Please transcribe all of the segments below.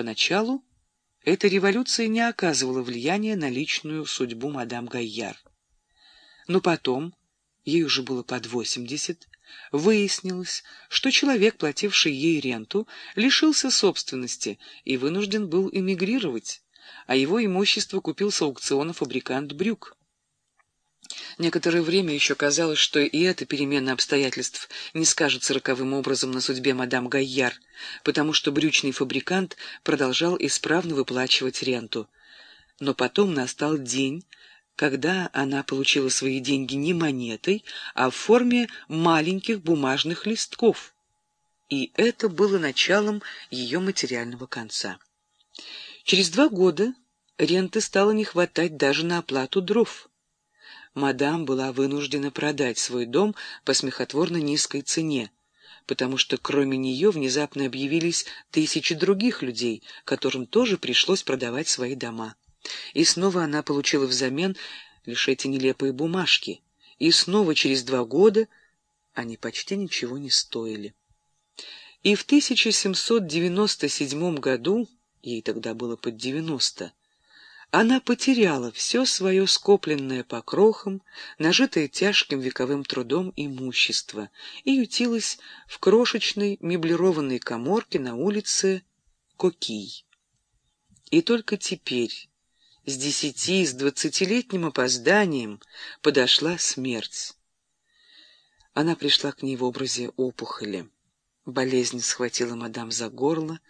Поначалу эта революция не оказывала влияния на личную судьбу мадам Гайяр. Но потом, ей уже было под восемьдесят, выяснилось, что человек, плативший ей ренту, лишился собственности и вынужден был эмигрировать, а его имущество купил с аукциона фабрикант брюк. Некоторое время еще казалось, что и эта перемена обстоятельств не скажется роковым образом на судьбе мадам Гайяр, потому что брючный фабрикант продолжал исправно выплачивать ренту. Но потом настал день, когда она получила свои деньги не монетой, а в форме маленьких бумажных листков. И это было началом ее материального конца. Через два года ренты стало не хватать даже на оплату дров мадам была вынуждена продать свой дом по смехотворно низкой цене, потому что кроме нее внезапно объявились тысячи других людей, которым тоже пришлось продавать свои дома. И снова она получила взамен лишь эти нелепые бумажки, и снова через два года они почти ничего не стоили. И в 1797 году, ей тогда было под девяносто, она потеряла все свое скопленное по крохам, нажитое тяжким вековым трудом имущество и ютилась в крошечной меблированной коморке на улице Кокий. И только теперь, с десяти, с двадцатилетним опозданием, подошла смерть. Она пришла к ней в образе опухоли. Болезнь схватила мадам за горло,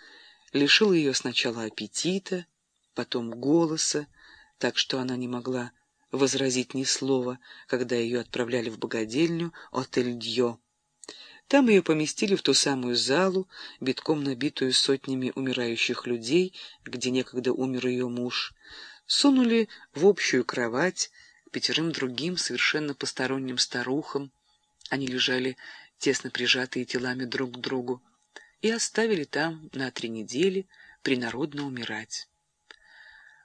лишила ее сначала аппетита, потом голоса, так что она не могла возразить ни слова, когда ее отправляли в богадельню «Отель Дьо». Там ее поместили в ту самую залу, битком набитую сотнями умирающих людей, где некогда умер ее муж, сунули в общую кровать к пятерым другим совершенно посторонним старухам. Они лежали тесно прижатые телами друг к другу и оставили там на три недели принародно умирать.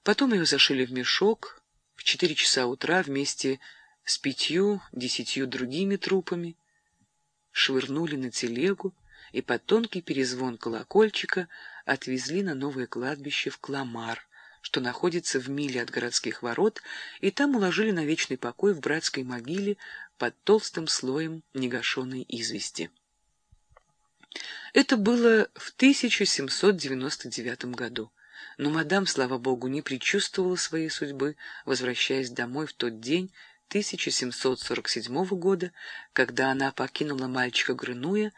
Потом ее зашили в мешок в четыре часа утра вместе с пятью-десятью другими трупами, швырнули на телегу и под тонкий перезвон колокольчика отвезли на новое кладбище в Кламар, что находится в миле от городских ворот, и там уложили на вечный покой в братской могиле под толстым слоем негашенной извести. Это было в 1799 году. Но мадам, слава богу, не предчувствовала своей судьбы, возвращаясь домой в тот день 1747 года, когда она покинула мальчика Грынуя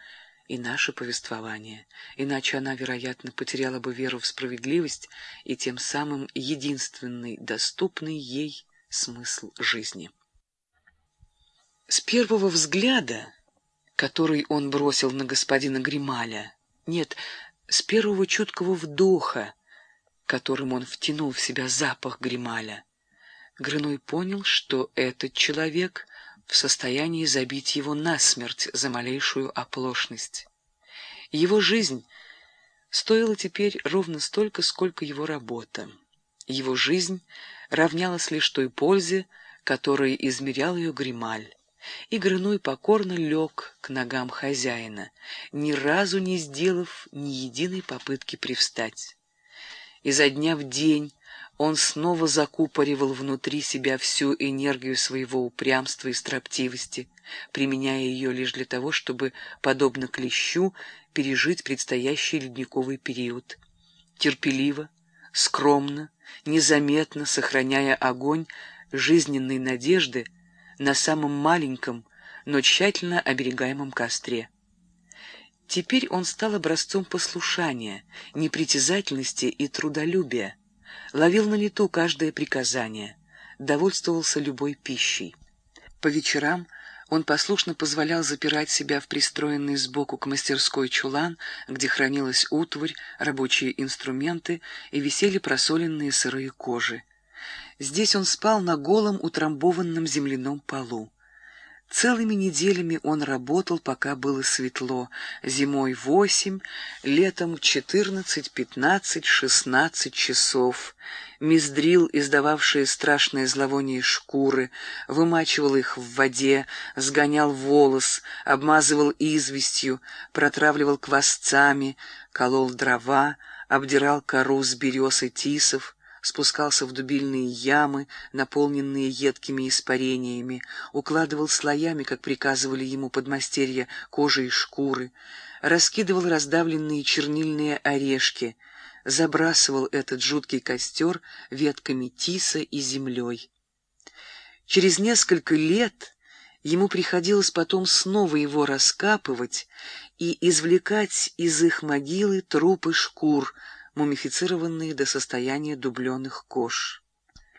и наше повествование. Иначе она, вероятно, потеряла бы веру в справедливость и тем самым единственный доступный ей смысл жизни. С первого взгляда, который он бросил на господина Грималя, нет, с первого чуткого вдоха, которым он втянул в себя запах Грималя, Грыной понял, что этот человек в состоянии забить его насмерть за малейшую оплошность. Его жизнь стоила теперь ровно столько, сколько его работа. Его жизнь равнялась лишь той пользе, которой измерял ее Грималь. И Грыной покорно лег к ногам хозяина, ни разу не сделав ни единой попытки привстать. Изо дня в день он снова закупоривал внутри себя всю энергию своего упрямства и строптивости, применяя ее лишь для того, чтобы, подобно клещу, пережить предстоящий ледниковый период. Терпеливо, скромно, незаметно сохраняя огонь жизненной надежды на самом маленьком, но тщательно оберегаемом костре. Теперь он стал образцом послушания, непритязательности и трудолюбия, ловил на лету каждое приказание, довольствовался любой пищей. По вечерам он послушно позволял запирать себя в пристроенный сбоку к мастерской чулан, где хранилась утварь, рабочие инструменты и висели просоленные сырые кожи. Здесь он спал на голом утрамбованном земляном полу. Целыми неделями он работал, пока было светло, зимой восемь, летом четырнадцать, пятнадцать, шестнадцать часов. Миздрил, издававшие страшное зловоние шкуры, вымачивал их в воде, сгонял волос, обмазывал известью, протравливал квасцами, колол дрова, обдирал кору с берез и тисов, спускался в дубильные ямы, наполненные едкими испарениями, укладывал слоями, как приказывали ему подмастерья, кожи и шкуры, раскидывал раздавленные чернильные орешки, забрасывал этот жуткий костер ветками тиса и землей. Через несколько лет ему приходилось потом снова его раскапывать и извлекать из их могилы трупы шкур, мумифицированные до состояния дубленых кож.